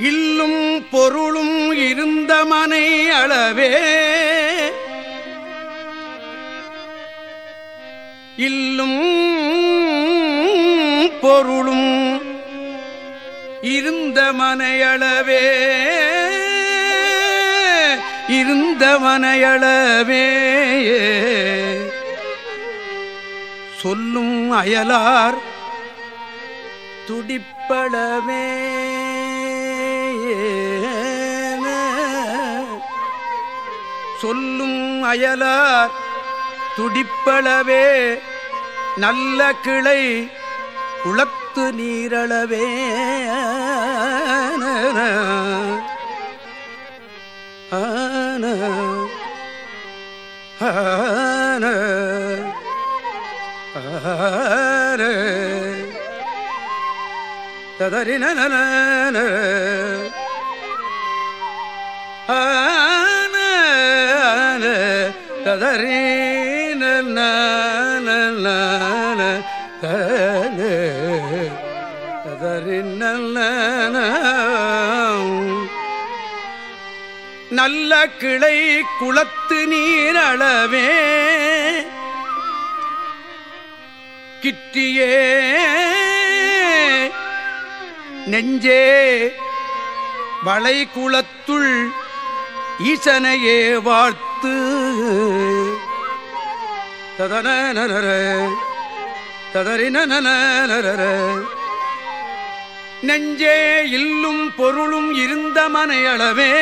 இல்லும் பொருளும் இருந்த மனை அளவே. இல்லும் பொருளும் இருந்த மனையளவே இருந்த மனையளவே சொல்லும் அயலார் துடிப்பளவே. சொல்லும் அயலார் துடிப்பளவே நல்ல கிளை குளத்து நீரளவே ஆன ஆன ஆன ததறின ஆன ததறின ததறின நல்ல கிளை குளத்து நீர் அளவே கிட்டியே நெஞ்சே வளைகுளத்துள் ஈசனையே வாழ்த்து. ததன ததறின நெஞ்சே இல்லும் பொருளும் இருந்த மனையளவே.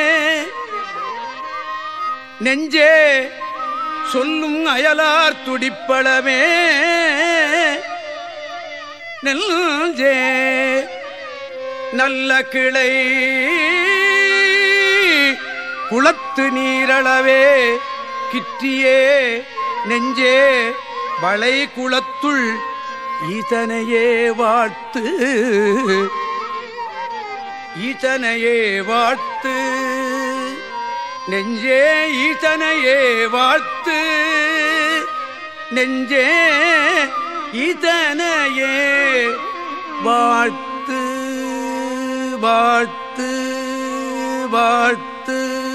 நெஞ்சே சொல்லும் அயலார் துடிப்பளவே. நெஞ்சே நல்ல கிளை. குளத்து நீரளவே கிற்றியே நெஞ்சே. வளை குளத்துள் ஈதனையே வாழ்த்து. ஈதனையே வாழ்த்து. நெஞ்சே ஈதனையே வாழ்த்து. நெஞ்சே இதனையே வாழ்த்து. வாழ்த்து வாழ்த்து.